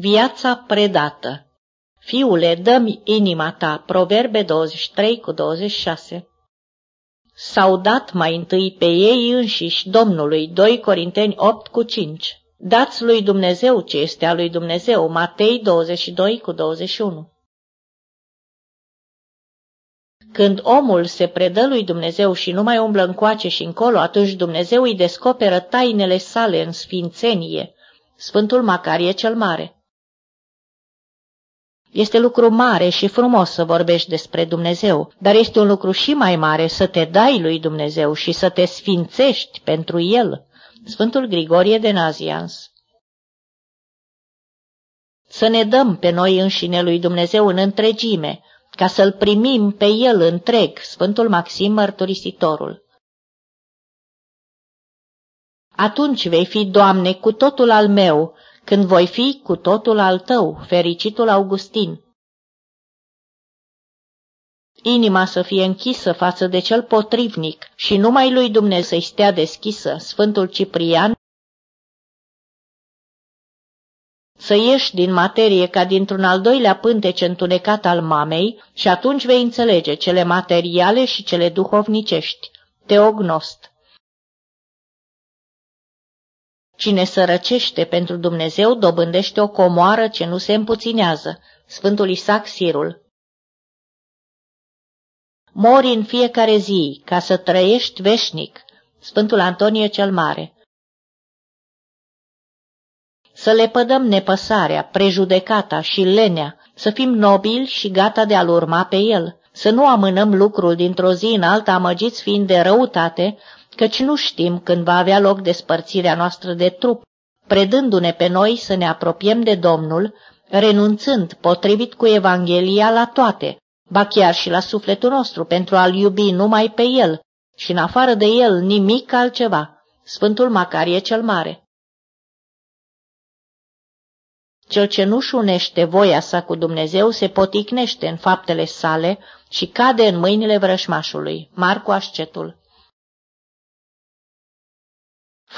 Viața predată. Fiule, dă-mi inima ta, Proverbe 23 cu 26 S-au dat mai întâi pe ei înșiși Domnului, 2 Corinteni 8 cu 5 Dați lui Dumnezeu ce este a lui Dumnezeu, Matei 22 cu 21 când omul se predă lui Dumnezeu și nu mai umblă încoace și încolo, atunci Dumnezeu îi descoperă tainele sale în sfințenie. Sfântul Macarie cel Mare. Este lucru mare și frumos să vorbești despre Dumnezeu, dar este un lucru și mai mare să te dai lui Dumnezeu și să te sfințești pentru El. Sfântul Grigorie de Nazians Să ne dăm pe noi înșine lui Dumnezeu în întregime, ca să-L primim pe El întreg, Sfântul Maxim Mărturisitorul. Atunci vei fi, Doamne, cu totul al meu, când voi fi cu totul al tău, fericitul Augustin. Inima să fie închisă față de cel potrivnic și numai lui Dumnezeu să-i stea deschisă, Sfântul Ciprian, să ieși din materie ca dintr-un al doilea pântece întunecat al mamei și atunci vei înțelege cele materiale și cele duhovnicești. Teognost Cine sărăcește pentru Dumnezeu dobândește o comoară ce nu se împuținează. Sfântul Isaac Sirul Mori în fiecare zi ca să trăiești veșnic. Sfântul Antonie cel Mare Să le pădăm nepăsarea, prejudecata și lenea, să fim nobili și gata de a-L urma pe El, să nu amânăm lucrul dintr-o zi în alta amăgiți fiind de răutate, căci nu știm când va avea loc despărțirea noastră de trup, predându-ne pe noi să ne apropiem de Domnul, renunțând, potrivit cu Evanghelia, la toate, ba chiar și la sufletul nostru, pentru a-L iubi numai pe El și în afară de El nimic altceva. Sfântul Macarie cel Mare Cel ce nu-și unește voia sa cu Dumnezeu se poticnește în faptele sale și cade în mâinile vrășmașului. Marcu Ascetul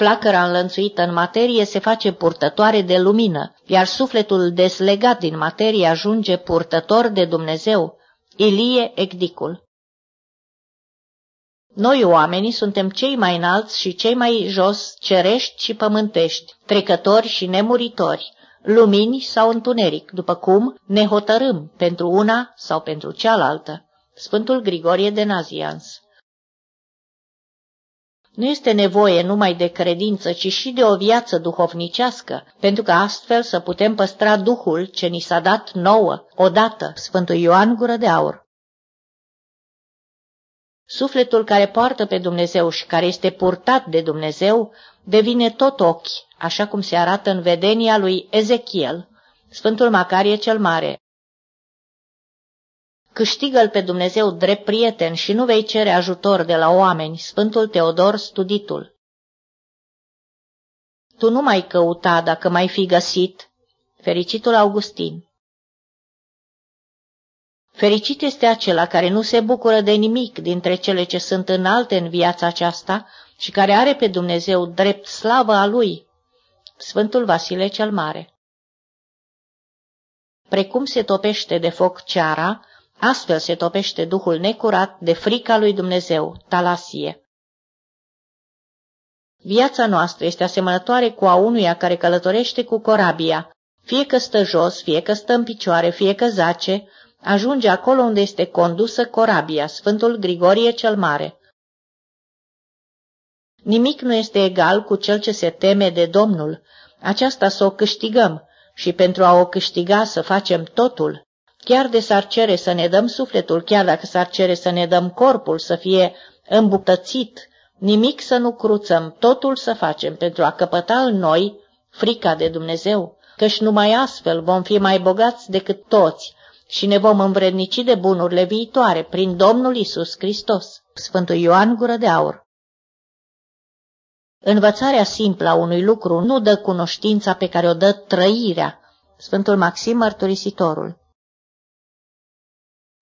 Flacăra înlănțuită în materie se face purtătoare de lumină, iar sufletul deslegat din materie ajunge purtător de Dumnezeu. Ilie Ecdicul Noi oamenii suntem cei mai înalți și cei mai jos, cerești și pământești, trecători și nemuritori, lumini sau întuneric, după cum ne hotărâm pentru una sau pentru cealaltă. Sfântul Grigorie de Nazians nu este nevoie numai de credință, ci și de o viață duhovnicească, pentru că astfel să putem păstra Duhul ce ni s-a dat nouă, odată, Sfântul Ioan Gură de Aur. Sufletul care poartă pe Dumnezeu și care este purtat de Dumnezeu devine tot ochi, așa cum se arată în vedenia lui Ezechiel, Sfântul Macarie cel Mare, Câștigă-l pe Dumnezeu drept prieten și nu vei cere ajutor de la oameni, Sfântul Teodor Studitul. Tu nu mai căuta dacă mai fi găsit, fericitul Augustin. Fericit este acela care nu se bucură de nimic dintre cele ce sunt înalte în viața aceasta și care are pe Dumnezeu drept slavă a lui. Sfântul Vasile cel Mare Precum se topește de foc ceara, Astfel se topește duhul necurat de frica lui Dumnezeu, talasie. Viața noastră este asemănătoare cu a unuia care călătorește cu corabia. Fie că stă jos, fie că stă în picioare, fie că zace, ajunge acolo unde este condusă corabia, Sfântul Grigorie cel Mare. Nimic nu este egal cu cel ce se teme de Domnul. Aceasta să o câștigăm și pentru a o câștiga să facem totul. Chiar de s-ar cere să ne dăm sufletul, chiar dacă s-ar cere să ne dăm corpul să fie îmbucățit, nimic să nu cruțăm, totul să facem pentru a căpăta în noi frica de Dumnezeu, căci numai astfel vom fi mai bogați decât toți și ne vom învrednici de bunurile viitoare prin Domnul Isus Hristos. Sfântul Ioan Gură de Aur Învățarea simplă a unui lucru nu dă cunoștința pe care o dă trăirea. Sfântul Maxim Mărturisitorul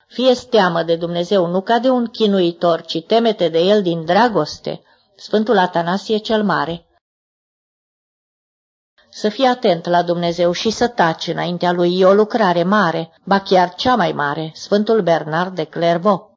fie teamă de Dumnezeu, nu ca de un chinuitor, ci temete de el din dragoste. Sfântul Atanasie cel Mare să fii atent la Dumnezeu și să taci înaintea lui e o lucrare mare, ba chiar cea mai mare, Sfântul Bernard de Clairvaux.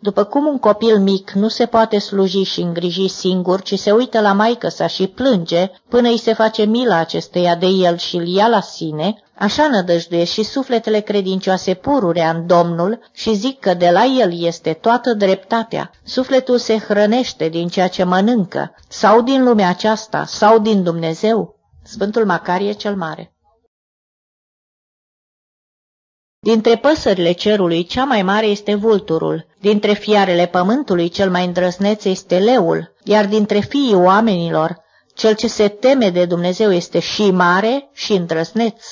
După cum un copil mic nu se poate sluji și îngriji singur, ci se uită la maică sa și plânge până îi se face mila acesteia de el și îl ia la sine, așa nădăjduie și sufletele credincioase pururea în Domnul și zic că de la el este toată dreptatea. Sufletul se hrănește din ceea ce mănâncă, sau din lumea aceasta, sau din Dumnezeu. Sfântul Macarie cel Mare Dintre păsările cerului, cea mai mare este vulturul, dintre fiarele pământului, cel mai îndrăzneț este leul, iar dintre fiii oamenilor, cel ce se teme de Dumnezeu este și mare și îndrăzneț.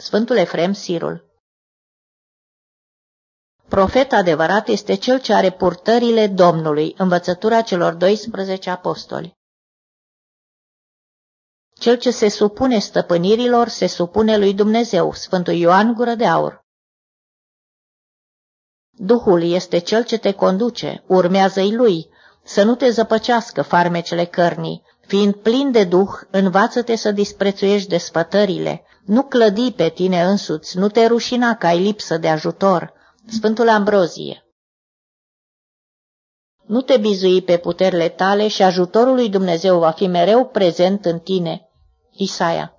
Sfântul Efrem Sirul Profet adevărat este cel ce are purtările Domnului, învățătura celor 12 apostoli. Cel ce se supune stăpânirilor se supune lui Dumnezeu, Sfântul Ioan Gură de Aur. Duhul este cel ce te conduce, urmează-i lui, să nu te zăpăcească farmecele cărnii. Fiind plin de duh, învață-te să disprețuiești despătările, nu clădi pe tine însuți, nu te rușina că ai lipsă de ajutor. Sfântul Ambrozie Nu te bizui pe puterile tale și ajutorul lui Dumnezeu va fi mereu prezent în tine. Isaia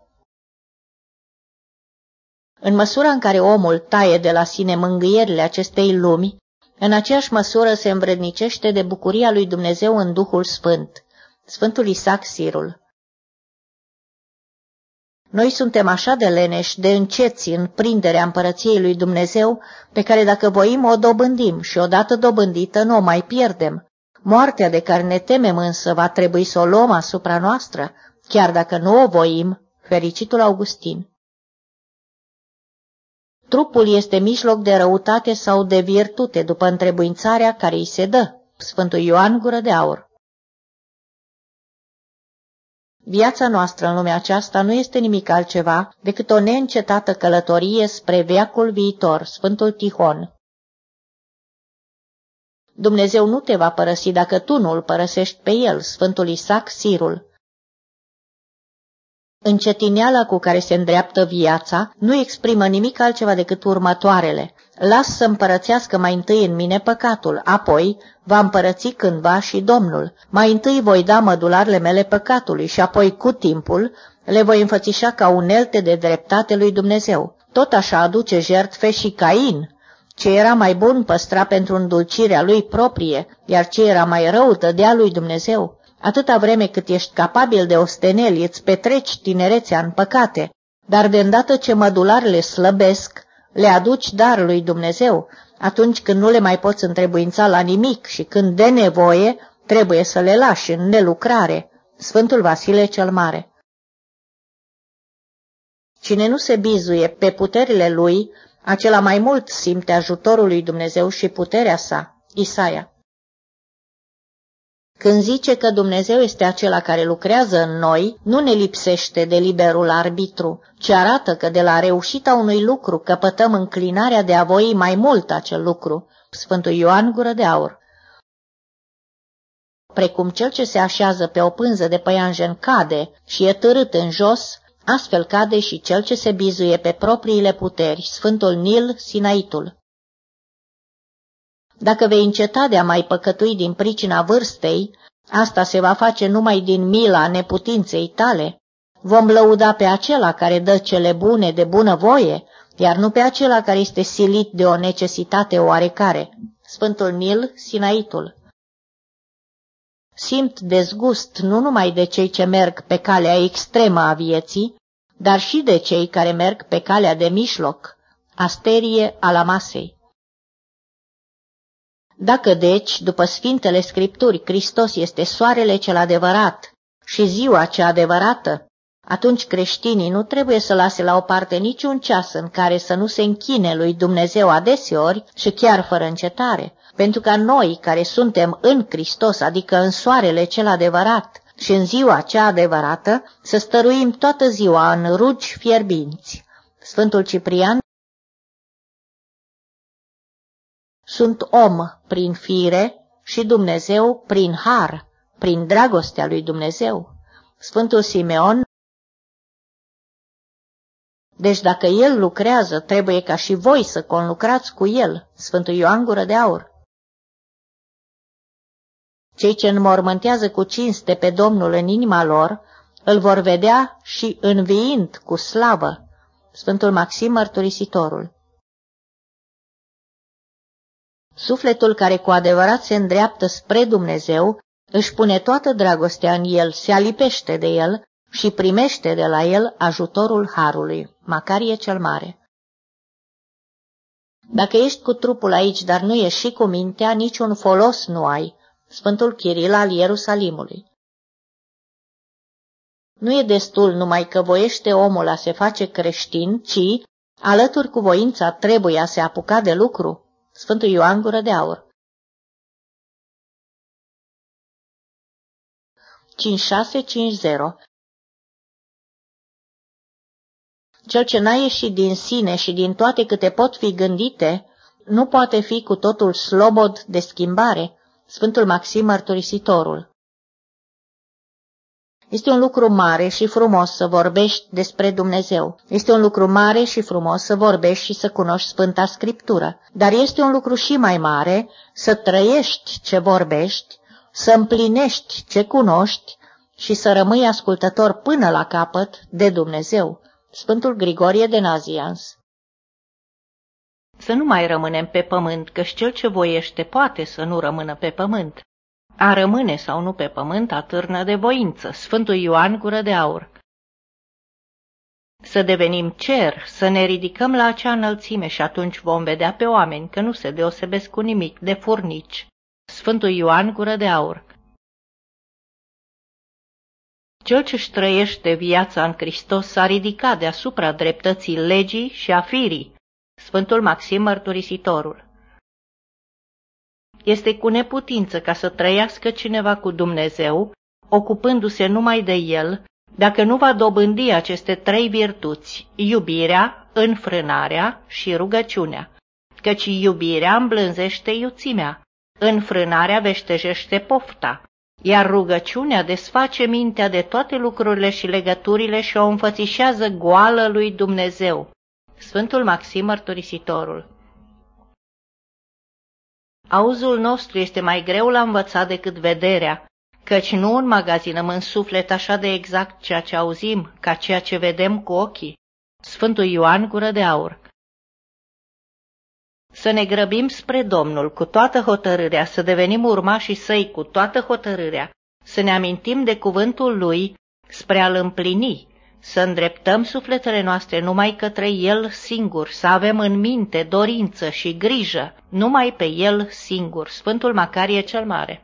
în măsura în care omul taie de la sine mângâierile acestei lumi, în aceeași măsură se învrednicește de bucuria lui Dumnezeu în Duhul Sfânt. Sfântul Isaac Sirul Noi suntem așa de leneși, de înceți în prinderea împărăției lui Dumnezeu, pe care dacă voim o dobândim și odată dobândită nu o mai pierdem. Moartea de care ne temem însă va trebui să o luăm asupra noastră, chiar dacă nu o voim, fericitul Augustin. Trupul este mijloc de răutate sau de virtute, după întrebuințarea care îi se dă. Sfântul Ioan Gură de Aur Viața noastră în lumea aceasta nu este nimic altceva decât o neîncetată călătorie spre veacul viitor, Sfântul Tihon. Dumnezeu nu te va părăsi dacă tu nu îl părăsești pe el, Sfântul Isaac Sirul. Încetineala cu care se îndreaptă viața nu exprimă nimic altceva decât următoarele. Las să împărățească mai întâi în mine păcatul, apoi va împărăți cândva și Domnul. Mai întâi voi da mădularele mele păcatului și apoi, cu timpul, le voi înfățișa ca unelte de dreptate lui Dumnezeu. Tot așa aduce jertfe și Cain, ce era mai bun păstra pentru îndulcirea lui proprie, iar ce era mai rău dădea lui Dumnezeu. Atâta vreme cât ești capabil de osteneli, îți petreci tinerețea în păcate, dar de îndată ce mădularele slăbesc, le aduci dar lui Dumnezeu, atunci când nu le mai poți întrebuința la nimic și când de nevoie trebuie să le lași în nelucrare. Sfântul Vasile cel Mare Cine nu se bizuie pe puterile lui, acela mai mult simte ajutorul lui Dumnezeu și puterea sa. Isaia când zice că Dumnezeu este acela care lucrează în noi, nu ne lipsește de liberul arbitru, ci arată că de la reușita unui lucru căpătăm înclinarea de a voi mai mult acel lucru. Sfântul Ioan Gură de Aur Precum cel ce se așează pe o pânză de păianjen cade și e târât în jos, astfel cade și cel ce se bizuie pe propriile puteri, Sfântul Nil Sinaitul. Dacă vei înceta de a mai păcătui din pricina vârstei, asta se va face numai din mila neputinței tale. Vom lăuda pe acela care dă cele bune de bună voie, iar nu pe acela care este silit de o necesitate oarecare. Sfântul Nil, Sinaitul Simt dezgust nu numai de cei ce merg pe calea extremă a vieții, dar și de cei care merg pe calea de mijloc, asterie alamasei. Dacă deci, după Sfintele Scripturi, Hristos este soarele cel adevărat și ziua cea adevărată, atunci creștinii nu trebuie să lase la o parte niciun ceas în care să nu se închine lui Dumnezeu adeseori și chiar fără încetare, pentru ca noi, care suntem în Hristos, adică în soarele cel adevărat și în ziua cea adevărată, să stăruim toată ziua în rugi fierbinți. Sfântul Ciprian Sunt om prin fire și Dumnezeu prin har, prin dragostea lui Dumnezeu. Sfântul Simeon deci dacă el lucrează, trebuie ca și voi să conlucrați cu el. Sfântul Ioan Gură de Aur. Cei ce înmormântează cu cinste pe Domnul în inima lor, îl vor vedea și înviind cu slavă. Sfântul Maxim Mărturisitorul. Sufletul care cu adevărat se îndreaptă spre Dumnezeu își pune toată dragostea în el, se alipește de el și primește de la el ajutorul Harului. Macarie cel Mare Dacă ești cu trupul aici, dar nu ești și cu mintea, niciun folos nu ai. Sfântul Chiril al Ierusalimului Nu e destul numai că voiește omul a se face creștin, ci, alături cu voința, trebuie a se apuca de lucru. Sfântul Ioan Gură de Aur 5650 Cel ce n-a ieșit din sine și din toate câte pot fi gândite, nu poate fi cu totul slobod de schimbare, Sfântul Maxim Mărturisitorul. Este un lucru mare și frumos să vorbești despre Dumnezeu. Este un lucru mare și frumos să vorbești și să cunoști Sfânta Scriptură. Dar este un lucru și mai mare să trăiești ce vorbești, să împlinești ce cunoști și să rămâi ascultător până la capăt de Dumnezeu. Sfântul Grigorie de Nazians Să nu mai rămânem pe pământ, căci cel ce voiește poate să nu rămână pe pământ. A rămâne sau nu pe pământ atârnă de voință. Sfântul Ioan Gură de Aur Să devenim cer, să ne ridicăm la acea înălțime și atunci vom vedea pe oameni că nu se deosebesc cu nimic de furnici. Sfântul Ioan Gură de Aur cel ce-și trăiește viața în Hristos s-a ridicat deasupra dreptății legii și a firii. Sfântul Maxim Mărturisitorul Este cu neputință ca să trăiască cineva cu Dumnezeu, ocupându-se numai de el, dacă nu va dobândi aceste trei virtuți, iubirea, înfrânarea și rugăciunea, căci iubirea îmblânzește iuțimea, înfrânarea veștejește pofta, iar rugăciunea desface mintea de toate lucrurile și legăturile și o înfățișează goală lui Dumnezeu. Sfântul Maxim Mărturisitorul Auzul nostru este mai greu la învățat decât vederea, căci nu înmagazinăm în suflet așa de exact ceea ce auzim, ca ceea ce vedem cu ochii. Sfântul Ioan Gură de Aur să ne grăbim spre Domnul cu toată hotărârea, să devenim urmașii săi cu toată hotărârea, să ne amintim de cuvântul lui spre a-l împlini, să îndreptăm sufletele noastre numai către El singur, să avem în minte dorință și grijă numai pe El singur. Sfântul Macarie cel Mare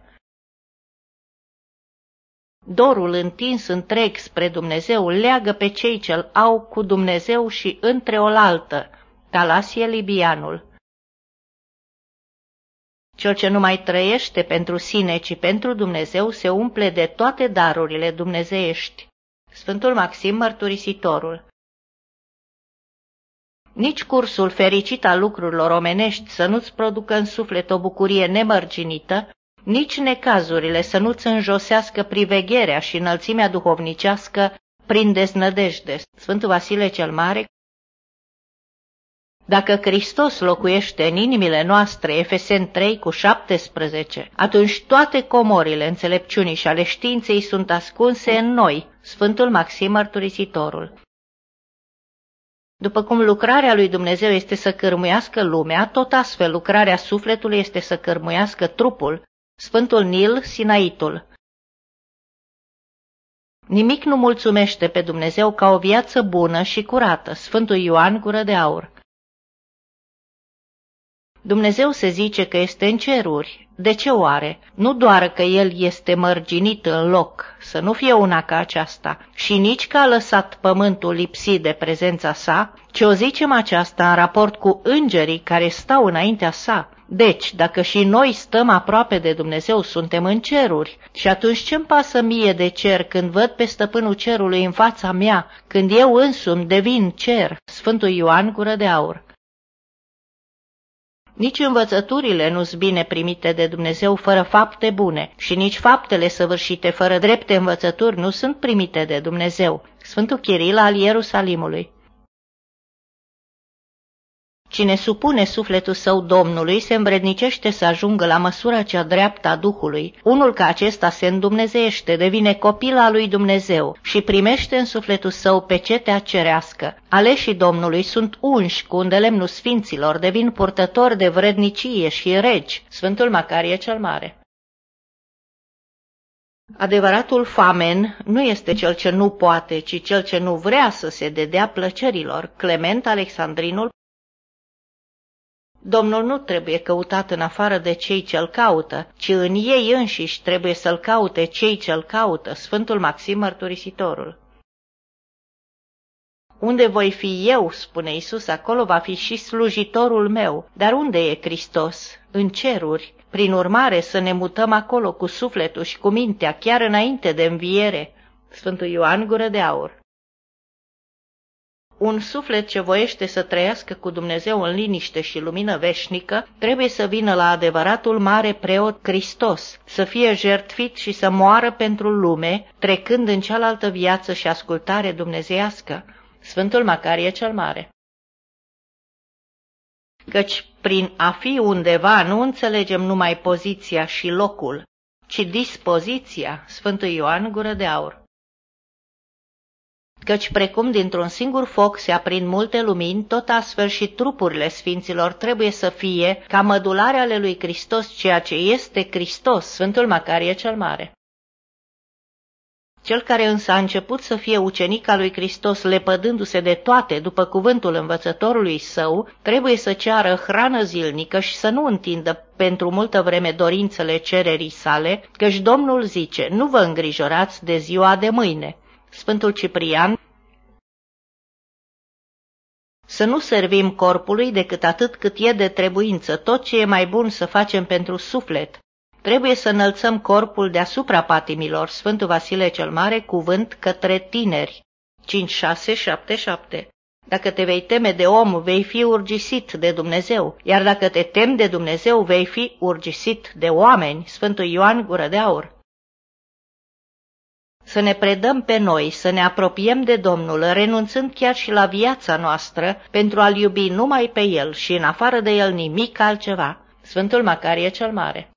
Dorul întins întreg spre Dumnezeu leagă pe cei ce au cu Dumnezeu și între oaltă. Talasie Libianul cel ce nu mai trăiește pentru sine, ci pentru Dumnezeu, se umple de toate darurile dumnezeiești. Sfântul Maxim Mărturisitorul Nici cursul fericit al lucrurilor omenești să nu-ți producă în suflet o bucurie nemărginită, nici necazurile să nu-ți înjosească privegherea și înălțimea duhovnicească prin deznădejde. Sfântul Vasile cel Mare, dacă Hristos locuiește în inimile noastre, Efesen 3 cu 17, atunci toate comorile înțelepciunii și ale științei sunt ascunse în noi, Sfântul Maxim Mărturisitorul. După cum lucrarea lui Dumnezeu este să cărmuiască lumea, tot astfel lucrarea sufletului este să cărmuiască trupul, Sfântul Nil Sinaitul. Nimic nu mulțumește pe Dumnezeu ca o viață bună și curată, Sfântul Ioan Gură de Aur. Dumnezeu se zice că este în ceruri. De ce oare? Nu doar că El este mărginit în loc, să nu fie una ca aceasta, și nici că a lăsat pământul lipsit de prezența sa, ci o zicem aceasta în raport cu îngerii care stau înaintea sa. Deci, dacă și noi stăm aproape de Dumnezeu, suntem în ceruri. Și atunci ce-mi pasă mie de cer când văd pe stăpânul cerului în fața mea, când eu însumi devin cer? Sfântul Ioan Gură de Aur Nici învățăturile nu sunt bine primite de Dumnezeu fără fapte bune și nici faptele săvârșite fără drepte învățături nu sunt primite de Dumnezeu. Sfântul Chiril al Ierusalimului Cine supune sufletul său Domnului se învrednicește să ajungă la măsura cea dreaptă a Duhului. Unul ca acesta se îndumnezeiește, devine copil al lui Dumnezeu și primește în sufletul său pecetea cerească. Aleșii Domnului sunt unși cu undelemnul sfinților, devin purtători de vrednicie și regi. Sfântul Macarie cel Mare. Adevăratul famen nu este cel ce nu poate, ci cel ce nu vrea să se dedea plăcerilor. Clement Alexandrinul Domnul nu trebuie căutat în afară de cei ce-l caută, ci în ei înșiși trebuie să-l caute cei ce-l caută, Sfântul Maxim Mărturisitorul. Unde voi fi eu, spune Isus, acolo va fi și slujitorul meu. Dar unde e Hristos? În ceruri. Prin urmare, să ne mutăm acolo cu sufletul și cu mintea, chiar înainte de înviere. Sfântul Ioan Gură de Aur un suflet ce voiește să trăiască cu Dumnezeu în liniște și lumină veșnică trebuie să vină la adevăratul mare preot Hristos, să fie jertfit și să moară pentru lume, trecând în cealaltă viață și ascultare dumnezeiască. Sfântul Macarie cel Mare Căci prin a fi undeva nu înțelegem numai poziția și locul, ci dispoziția, Sfântul Ioan Gură de Aur căci precum dintr-un singur foc se aprind multe lumini, tot astfel și trupurile sfinților trebuie să fie ca mădulare ale lui Hristos, ceea ce este Hristos, Sfântul Macarie cel Mare. Cel care însă a început să fie ucenic al lui Hristos, lepădându-se de toate după cuvântul învățătorului său, trebuie să ceară hrană zilnică și să nu întindă pentru multă vreme dorințele cererii sale, căci Domnul zice, nu vă îngrijorați de ziua de mâine. Sfântul Ciprian, să nu servim corpului decât atât cât e de trebuință, tot ce e mai bun să facem pentru suflet. Trebuie să înălțăm corpul deasupra patimilor, Sfântul Vasile cel Mare, cuvânt către tineri. 5677 Dacă te vei teme de om, vei fi urgisit de Dumnezeu, iar dacă te temi de Dumnezeu, vei fi urgisit de oameni. Sfântul Ioan Gură de Aur să ne predăm pe noi, să ne apropiem de Domnul, renunțând chiar și la viața noastră, pentru a-L iubi numai pe El și în afară de El nimic altceva. Sfântul Macarie cel Mare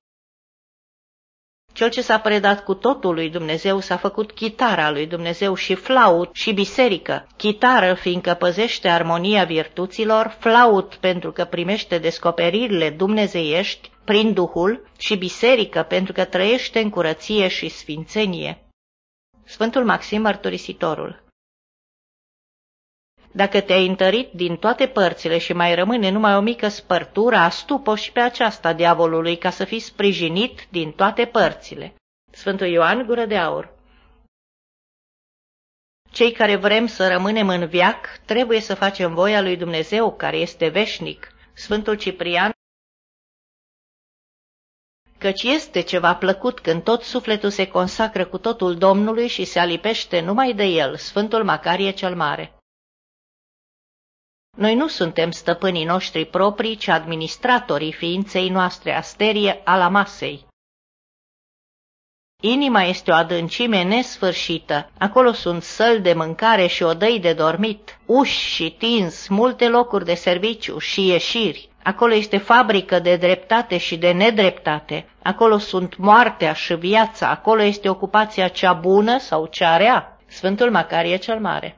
Cel ce s-a predat cu totul lui Dumnezeu s-a făcut chitara lui Dumnezeu și flaut și biserică. Chitară fiindcă păzește armonia virtuților, flaut pentru că primește descoperirile dumnezeiești prin Duhul și biserică pentru că trăiește în curăție și sfințenie. Sfântul Maxim Mărturisitorul Dacă te-ai întărit din toate părțile și mai rămâne numai o mică spărtură, astupă și pe aceasta diavolului ca să fii sprijinit din toate părțile. Sfântul Ioan Gură de Aur Cei care vrem să rămânem în viac, trebuie să facem voia lui Dumnezeu, care este veșnic. Sfântul Ciprian căci este ceva plăcut când tot sufletul se consacră cu totul Domnului și se alipește numai de el, Sfântul Macarie cel Mare. Noi nu suntem stăpânii noștri proprii, ci administratorii ființei noastre asterie ala masei. Inima este o adâncime nesfârșită, acolo sunt săli de mâncare și odăi de dormit, uși și tins, multe locuri de serviciu și ieșiri. Acolo este fabrică de dreptate și de nedreptate. Acolo sunt moartea și viața. Acolo este ocupația cea bună sau cea rea. Sfântul Macarie cel Mare.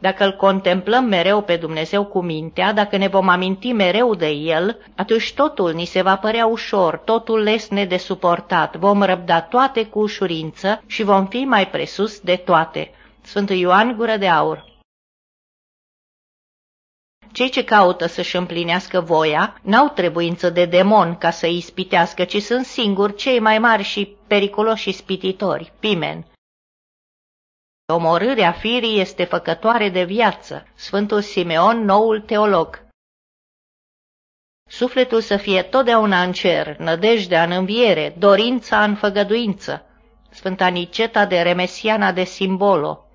Dacă îl contemplăm mereu pe Dumnezeu cu mintea, dacă ne vom aminti mereu de El, atunci totul ni se va părea ușor, totul lesne de suportat, vom răbda toate cu ușurință și vom fi mai presus de toate. Sfântul Ioan Gură de Aur cei ce caută să-și împlinească voia n-au trebuință de demon ca să îi ispitească, ci sunt singuri cei mai mari și periculoși ispititori, pimen. Omorârea firii este făcătoare de viață. Sfântul Simeon, noul teolog. Sufletul să fie totdeauna în cer, nădejdea în înviere, dorința în făgăduință. Sfânta Niceta de Remesiana de Simbolo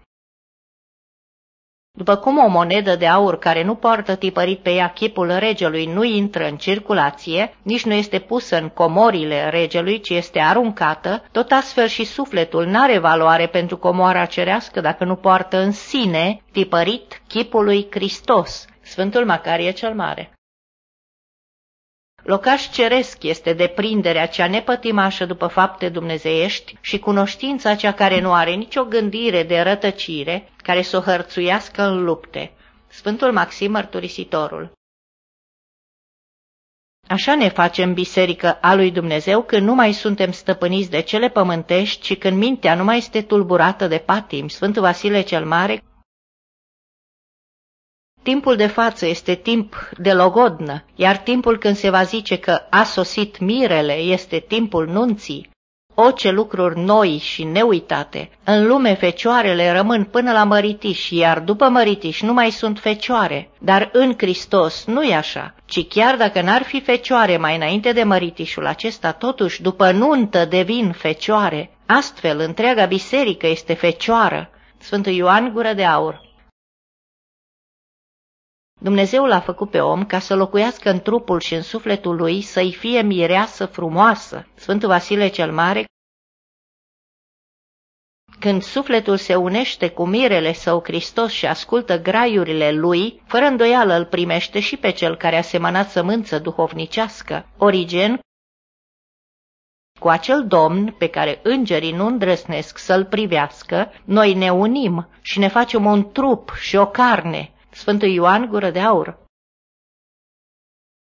După cum o monedă de aur care nu poartă tipărit pe ea chipul regelui nu intră în circulație, nici nu este pusă în comorile regelui, ci este aruncată, tot astfel și sufletul n-are valoare pentru comoara cerească dacă nu poartă în sine tipărit chipul lui Hristos, Sfântul Macarie cel Mare. Locaș ceresc este deprinderea cea nepătimașă după fapte dumnezeiești și cunoștința cea care nu are nicio gândire de rătăcire, care să o hărțuiască în lupte. Sfântul Maxim Mărturisitorul Așa ne facem biserică a lui Dumnezeu când nu mai suntem stăpâniți de cele pământești și când mintea nu mai este tulburată de patim. Sfântul Vasile cel Mare Timpul de față este timp de logodnă, iar timpul când se va zice că a sosit mirele este timpul nunții. O, ce lucruri noi și neuitate! În lume fecioarele rămân până la măritiș, iar după măritiș nu mai sunt fecioare. Dar în Hristos nu e așa, ci chiar dacă n-ar fi fecioare mai înainte de măritișul acesta, totuși după nuntă devin fecioare. Astfel, întreaga biserică este fecioară. Sfântul Ioan Gură de Aur Dumnezeu l-a făcut pe om ca să locuiască în trupul și în sufletul lui, să-i fie mireasă frumoasă. Sfântul Vasile cel Mare când sufletul se unește cu mirele său Hristos și ascultă graiurile lui, fără îndoială îl primește și pe cel care a semănat sămânță duhovnicească. Origen, cu acel domn pe care îngerii nu îndrăsnesc să-l privească, noi ne unim și ne facem un trup și o carne, Sfântul Ioan Gură de Aur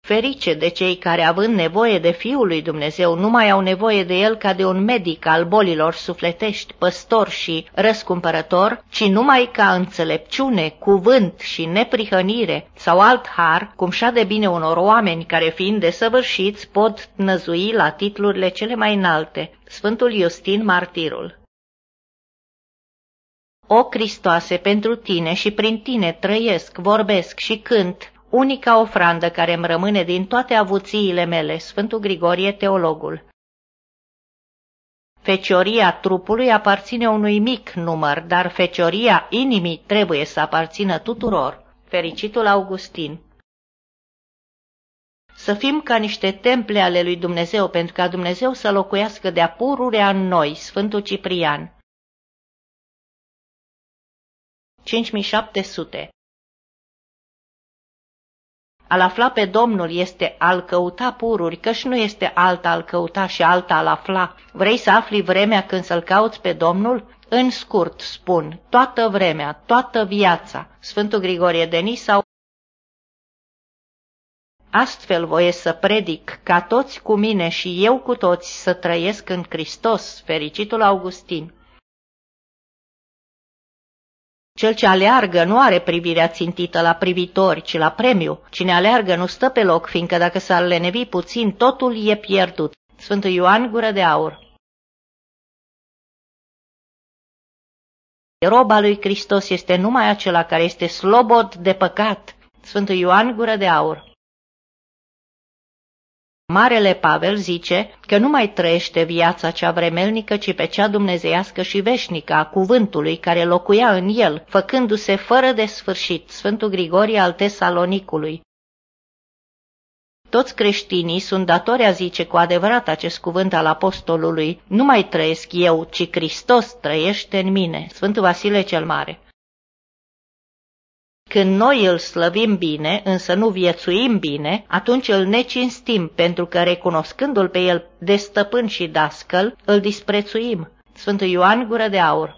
Ferice de cei care, având nevoie de Fiul lui Dumnezeu, nu mai au nevoie de El ca de un medic al bolilor sufletești, păstor și răscumpărător, ci numai ca înțelepciune, cuvânt și neprihănire sau alt har, cum șa de bine unor oameni care, fiind desăvârșiți, pot năzui la titlurile cele mai înalte. Sfântul Iustin Martirul o, Cristoase, pentru tine și prin tine trăiesc, vorbesc și cânt, unica ofrandă care îmi rămâne din toate avuțiile mele, Sfântul Grigorie, teologul. Fecioria trupului aparține unui mic număr, dar fecioria inimii trebuie să aparțină tuturor. Fericitul Augustin Să fim ca niște temple ale lui Dumnezeu, pentru ca Dumnezeu să locuiască de-a pururea în noi, Sfântul Ciprian. 5700 Al afla pe Domnul este al căuta pururi, căci nu este alta al căuta și alta al afla. Vrei să afli vremea când să-L cauți pe Domnul? În scurt, spun, toată vremea, toată viața. Sfântul Grigorie de Nisa Astfel voie să predic ca toți cu mine și eu cu toți să trăiesc în Hristos, fericitul Augustin. Cel ce aleargă nu are privirea țintită la privitori, ci la premiu. Cine aleargă nu stă pe loc, fiindcă dacă s-ar lenevi puțin, totul e pierdut. Sfântul Ioan Gură de Aur Roba lui Hristos este numai acela care este slobod de păcat. Sfântul Ioan Gură de Aur Marele Pavel zice că nu mai trăiește viața cea vremelnică, ci pe cea dumnezeiască și veșnică a cuvântului care locuia în el, făcându-se fără de sfârșit, Sfântul Grigorie al Tesalonicului. Toți creștinii sunt datori a zice cu adevărat acest cuvânt al apostolului, nu mai trăiesc eu, ci Hristos trăiește în mine, Sfântul Vasile cel Mare. Când noi îl slăvim bine, însă nu viețuim bine, atunci îl necinstim, pentru că recunoscându-l pe el de stăpân și dascăl, îl disprețuim. Sfântul Ioan Gură de Aur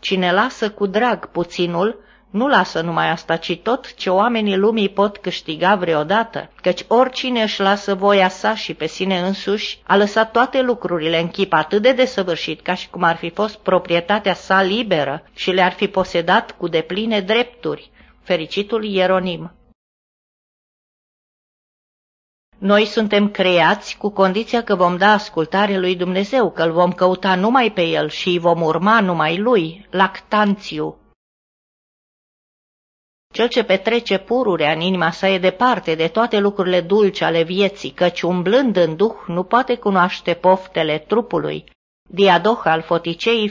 Cine lasă cu drag puținul, nu lasă numai asta, ci tot ce oamenii lumii pot câștiga vreodată, căci oricine își lasă voia sa și pe sine însuși, a lăsat toate lucrurile în chip atât de desăvârșit ca și cum ar fi fost proprietatea sa liberă și le-ar fi posedat cu depline drepturi. Fericitul Ieronim noi suntem creați cu condiția că vom da ascultare lui Dumnezeu, că îl vom căuta numai pe el și îi vom urma numai lui, lactanțiu, cel ce petrece pururea în inima sa e departe de toate lucrurile dulci ale vieții, căci umblând în duh nu poate cunoaște poftele trupului. Diadoh al foticei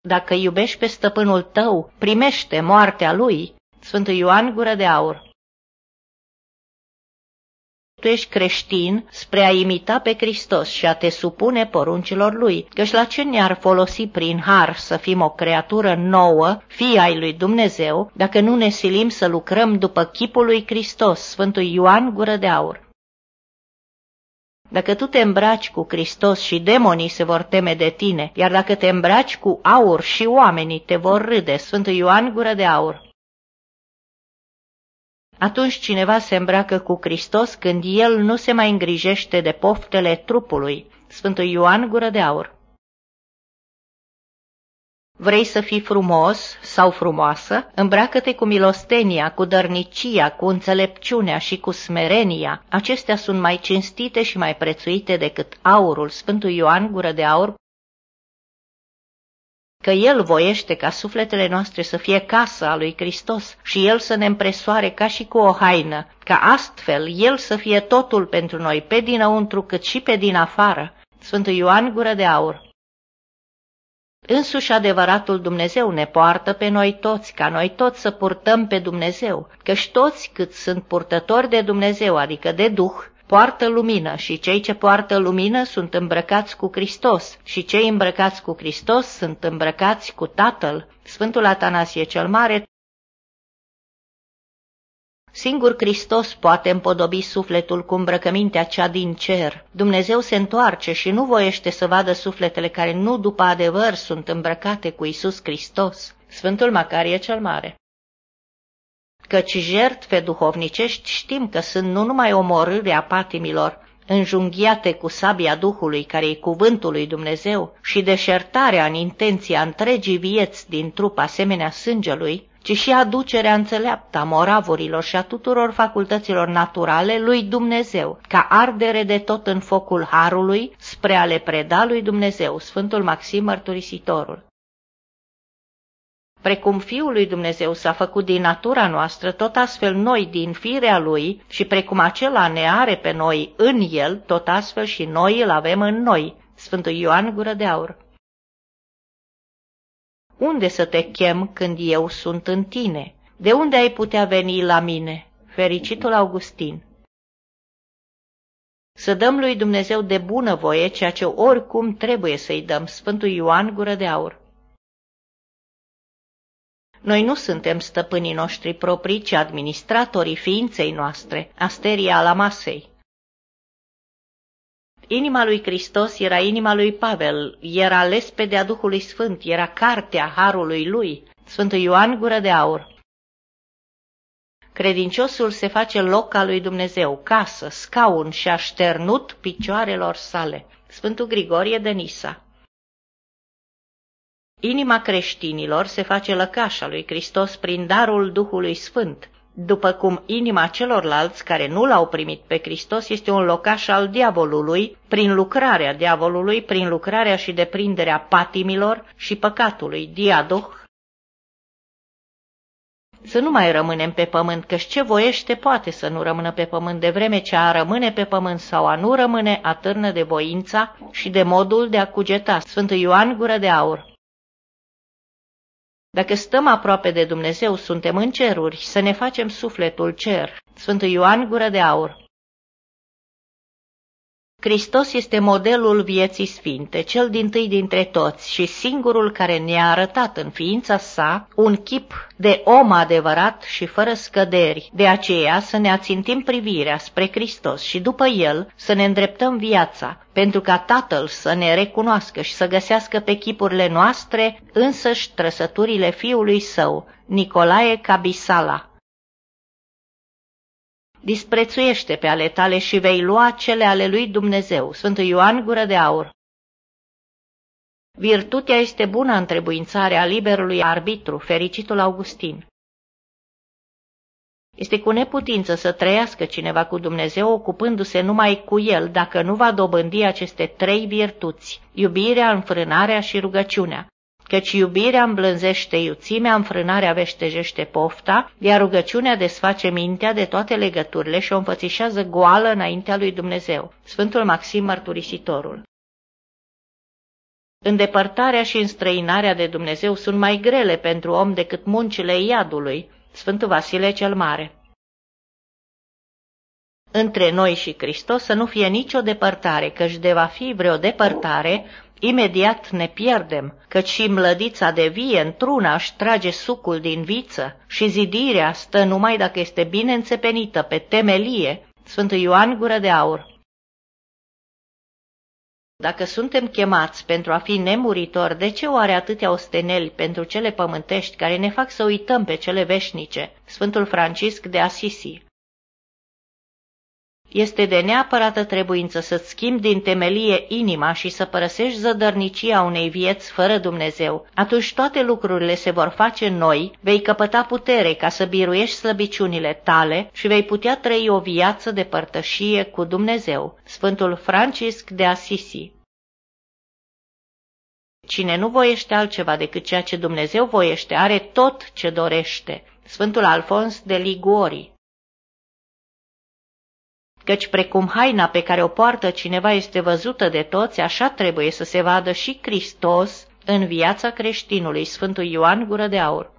Dacă iubești pe stăpânul tău, primește moartea lui. Sfântul Ioan Gură de Aur tu ești creștin spre a imita pe Hristos și a te supune poruncilor Lui, căci la ce ne-ar folosi prin har să fim o creatură nouă, fii ai lui Dumnezeu, dacă nu ne silim să lucrăm după chipul lui Hristos, Sfântul Ioan Gură de Aur. Dacă tu te îmbraci cu Hristos și demonii se vor teme de tine, iar dacă te îmbraci cu aur și oamenii te vor râde, Sfântul Ioan Gură de Aur. Atunci cineva se îmbracă cu Hristos când el nu se mai îngrijește de poftele trupului. Sfântul Ioan Gură de Aur Vrei să fii frumos sau frumoasă? Îmbracă-te cu milostenia, cu dărnicia, cu înțelepciunea și cu smerenia. Acestea sunt mai cinstite și mai prețuite decât aurul. Sfântul Ioan Gură de Aur că El voiește ca sufletele noastre să fie casă a lui Hristos și El să ne împresoare ca și cu o haină, ca astfel El să fie totul pentru noi, pe dinăuntru cât și pe din afară. Sfântul Ioan Gură de Aur Însuși adevăratul Dumnezeu ne poartă pe noi toți, ca noi toți să purtăm pe Dumnezeu, căci toți cât sunt purtători de Dumnezeu, adică de Duh, poartă lumină și cei ce poartă lumină sunt îmbrăcați cu Hristos și cei îmbrăcați cu Hristos sunt îmbrăcați cu Tatăl. Sfântul Atanasie cel Mare Singur Hristos poate împodobi sufletul cu îmbrăcămintea cea din cer. Dumnezeu se întoarce și nu voiește să vadă sufletele care nu după adevăr sunt îmbrăcate cu Isus Hristos. Sfântul Macarie cel Mare căci jertfe duhovnicești știm că sunt nu numai omorârea patimilor, înjunghiate cu sabia Duhului, care e cuvântul lui Dumnezeu, și deșertarea în intenția întregii vieți din trup asemenea sângelui, ci și aducerea înțeleaptă a moravurilor și a tuturor facultăților naturale lui Dumnezeu, ca ardere de tot în focul Harului, spre a le preda lui Dumnezeu, Sfântul Maxim Mărturisitorul. Precum Fiul lui Dumnezeu s-a făcut din natura noastră, tot astfel noi din firea Lui și precum acela ne are pe noi în El, tot astfel și noi îl avem în noi. Sfântul Ioan Gură de Aur Unde să te chem când eu sunt în tine? De unde ai putea veni la mine? Fericitul Augustin Să dăm lui Dumnezeu de bună voie ceea ce oricum trebuie să-i dăm, Sfântul Ioan Gură de Aur noi nu suntem stăpânii noștri proprii, ci administratorii ființei noastre, asteria ala masei. Inima lui Hristos era inima lui Pavel, era lespedea Duhului Sfânt, era cartea Harului lui, Sfântul Ioan Gură de Aur. Credinciosul se face loc al lui Dumnezeu, casă, scaun și așternut picioarelor sale. Sfântul Grigorie de Nisa Inima creștinilor se face lăcașa lui Hristos prin darul Duhului Sfânt, după cum inima celorlalți care nu l-au primit pe Hristos este un locaș al diavolului, prin lucrarea diavolului, prin lucrarea și deprinderea patimilor și păcatului, diadoh. Să nu mai rămânem pe pământ, căci ce voiește poate să nu rămână pe pământ, de vreme ce a rămâne pe pământ sau a nu rămâne atârnă de voința și de modul de a cugeta. Sfântul Ioan Gură de Aur dacă stăm aproape de Dumnezeu, suntem în ceruri, să ne facem sufletul cer. Sfântul Ioan Gură de Aur Hristos este modelul vieții sfinte, cel din tâi dintre toți și singurul care ne-a arătat în ființa sa un chip de om adevărat și fără scăderi. De aceea să ne ațintim privirea spre Hristos și după El să ne îndreptăm viața, pentru ca Tatăl să ne recunoască și să găsească pe chipurile noastre însăși trăsăturile Fiului Său, Nicolae Cabisala disprețuiește pe ale tale și vei lua cele ale lui Dumnezeu. Sfântul Ioan Gură de Aur Virtutea este bună întrebuințarea liberului arbitru, fericitul Augustin. Este cu neputință să trăiască cineva cu Dumnezeu ocupându-se numai cu el dacă nu va dobândi aceste trei virtuți, iubirea, înfrânarea și rugăciunea, căci iubirea îmblânzește iuțimea, înfrânarea veștejește pofta, iar rugăciunea desface mintea de toate legăturile și o înfățișează goală înaintea lui Dumnezeu. Sfântul Maxim Mărturisitorul Îndepărtarea și înstrăinarea de Dumnezeu sunt mai grele pentru om decât muncile iadului, Sfântul Vasile cel Mare. Între noi și Hristos să nu fie nicio depărtare, căci de va fi vreo depărtare, imediat ne pierdem, căci și mlădița de vie într-una își trage sucul din viță și zidirea stă numai dacă este bine înțepenită pe temelie, Sfântul Ioan Gură de Aur. Dacă suntem chemați pentru a fi nemuritori, de ce oare atâtea osteneli pentru cele pământești care ne fac să uităm pe cele veșnice? Sfântul Francisc de Asisi este de neapărată trebuință să-ți schimbi din temelie inima și să părăsești zădărnicia unei vieți fără Dumnezeu. Atunci toate lucrurile se vor face noi, vei căpăta putere ca să biruiești slăbiciunile tale și vei putea trăi o viață de părtășie cu Dumnezeu. Sfântul Francisc de Assisi Cine nu voiește altceva decât ceea ce Dumnezeu voiește, are tot ce dorește. Sfântul Alfons de Liguori căci precum haina pe care o poartă cineva este văzută de toți, așa trebuie să se vadă și Hristos în viața creștinului, Sfântul Ioan Gură de Aur.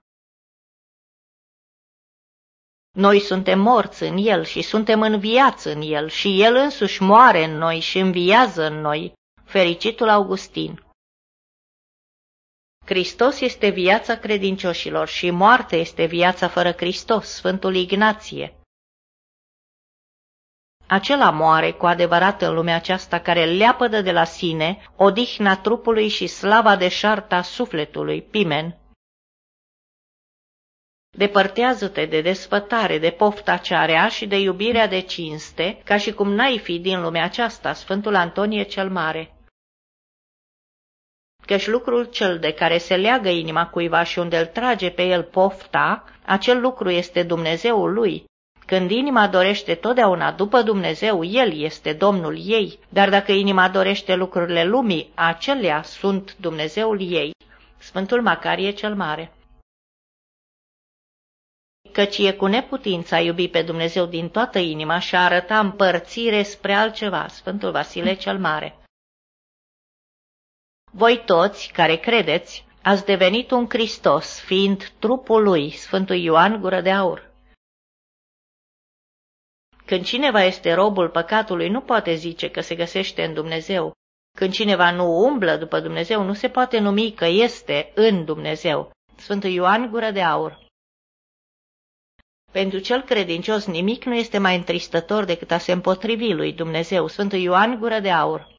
Noi suntem morți în El și suntem în viață în El și El însuși moare în noi și înviază în noi, fericitul Augustin. Hristos este viața credincioșilor și moartea este viața fără Hristos, Sfântul Ignație. Acela moare cu adevărat în lumea aceasta care leapădă de la sine odihna trupului și slava de șarta sufletului, pimen. Depărtează-te de desfătare, de pofta cearea și de iubirea de cinste, ca și cum n-ai fi din lumea aceasta, Sfântul Antonie cel Mare. Căci lucrul cel de care se leagă inima cuiva și unde îl trage pe el pofta, acel lucru este Dumnezeul lui, când inima dorește totdeauna după Dumnezeu, El este Domnul ei, dar dacă inima dorește lucrurile lumii, acelea sunt Dumnezeul ei. Sfântul Macarie cel Mare Căci e cu neputința iubi pe Dumnezeu din toată inima și a arăta împărțire spre altceva, Sfântul Vasile cel Mare. Voi toți, care credeți, ați devenit un Hristos, fiind trupul lui, Sfântul Ioan Gură de Aur. Când cineva este robul păcatului, nu poate zice că se găsește în Dumnezeu. Când cineva nu umblă după Dumnezeu, nu se poate numi că este în Dumnezeu. Sfântul Ioan Gură de Aur Pentru cel credincios nimic nu este mai întristător decât a se împotrivi lui Dumnezeu. Sfântul Ioan Gură de Aur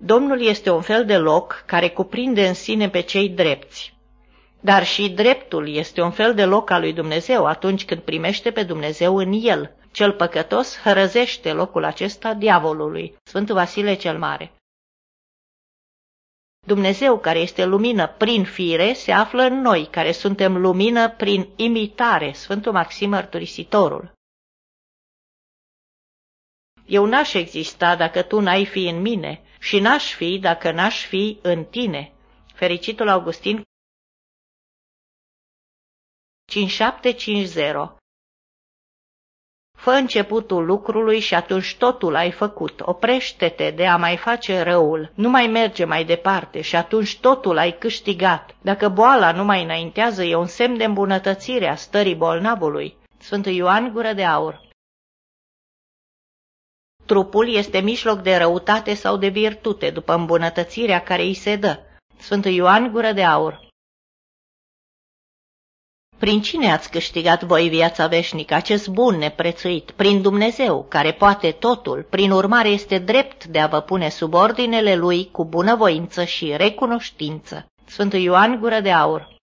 Domnul este un fel de loc care cuprinde în sine pe cei drepți. Dar și dreptul este un fel de loc al lui Dumnezeu atunci când primește pe Dumnezeu în el. Cel păcătos hărăzește locul acesta diavolului. Sfântul Vasile cel Mare. Dumnezeu, care este lumină prin fire, se află în noi, care suntem lumină prin imitare. Sfântul Maxim Mărturisitorul. Eu n-aș exista dacă tu n-ai fi în mine și n-aș fi dacă n-aș fi în tine. Fericitul Augustin 5750 Fă începutul lucrului și atunci totul ai făcut. Oprește-te de a mai face răul. Nu mai merge mai departe și atunci totul ai câștigat. Dacă boala nu mai înaintează, e un semn de îmbunătățire a stării bolnavului. Sfântul Ioan Gură de Aur Trupul este mijloc de răutate sau de virtute, după îmbunătățirea care îi se dă. Sfântul Ioan Gură de Aur prin cine ați câștigat voi viața veșnică, acest bun neprețuit? Prin Dumnezeu, care poate totul, prin urmare este drept de a vă pune sub ordinele lui cu bunăvoință și recunoștință. Sfântul Ioan Gură de Aur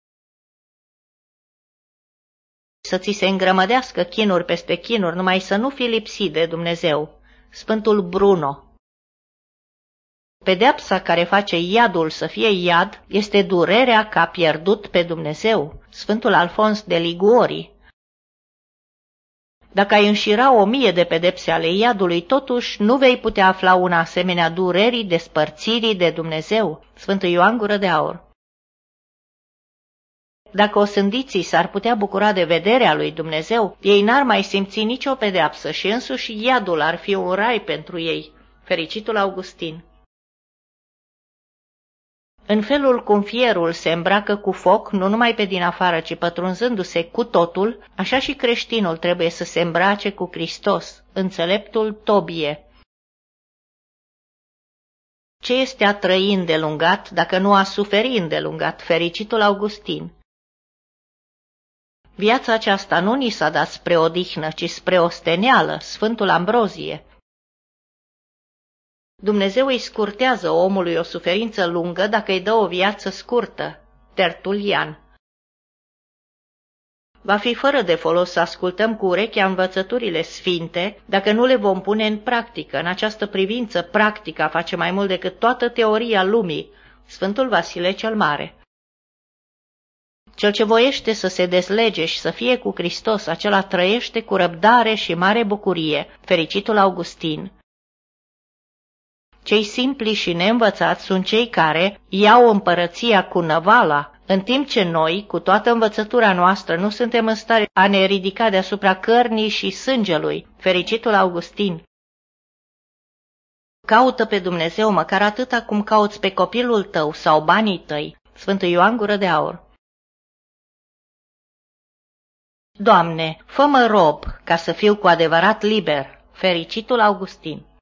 Să ți se îngrămădească chinuri peste chinuri, numai să nu fi lipsit de Dumnezeu. Sfântul Bruno Pedeapsa care face iadul să fie iad este durerea că a pierdut pe Dumnezeu. Sfântul Alfons de Liguori Dacă ai înșira o mie de pedepse ale iadului, totuși nu vei putea afla una asemenea durerii despărțirii de Dumnezeu. Sfântul Ioan Gură de Aur dacă o sândiții s-ar putea bucura de vederea lui Dumnezeu, ei n-ar mai simți nicio pedeapsă și însuși iadul ar fi un rai pentru ei. Fericitul Augustin În felul cum fierul se îmbracă cu foc, nu numai pe din afară, ci pătrunzându-se cu totul, așa și creștinul trebuie să se îmbrace cu Hristos, înțeleptul Tobie. Ce este a trăi îndelungat dacă nu a suferi îndelungat, fericitul Augustin? Viața aceasta nu ni s-a dat spre odihnă, ci spre osteneală, Sfântul Ambrozie. Dumnezeu îi scurtează omului o suferință lungă dacă îi dă o viață scurtă. Tertulian Va fi fără de folos să ascultăm cu urechea învățăturile sfinte dacă nu le vom pune în practică. În această privință, practica face mai mult decât toată teoria lumii. Sfântul Vasile cel Mare cel ce voiește să se deslege și să fie cu Hristos, acela trăiește cu răbdare și mare bucurie, fericitul Augustin. Cei simpli și neînvățați sunt cei care iau împărăția cu năvala, în timp ce noi, cu toată învățătura noastră, nu suntem în stare a ne ridica deasupra cărnii și sângelui, fericitul Augustin. Caută pe Dumnezeu măcar atâta cum cauți pe copilul tău sau banii tăi, Sfântul Ioan Gură de Aur. Doamne, fă-mă rob ca să fiu cu adevărat liber, fericitul Augustin.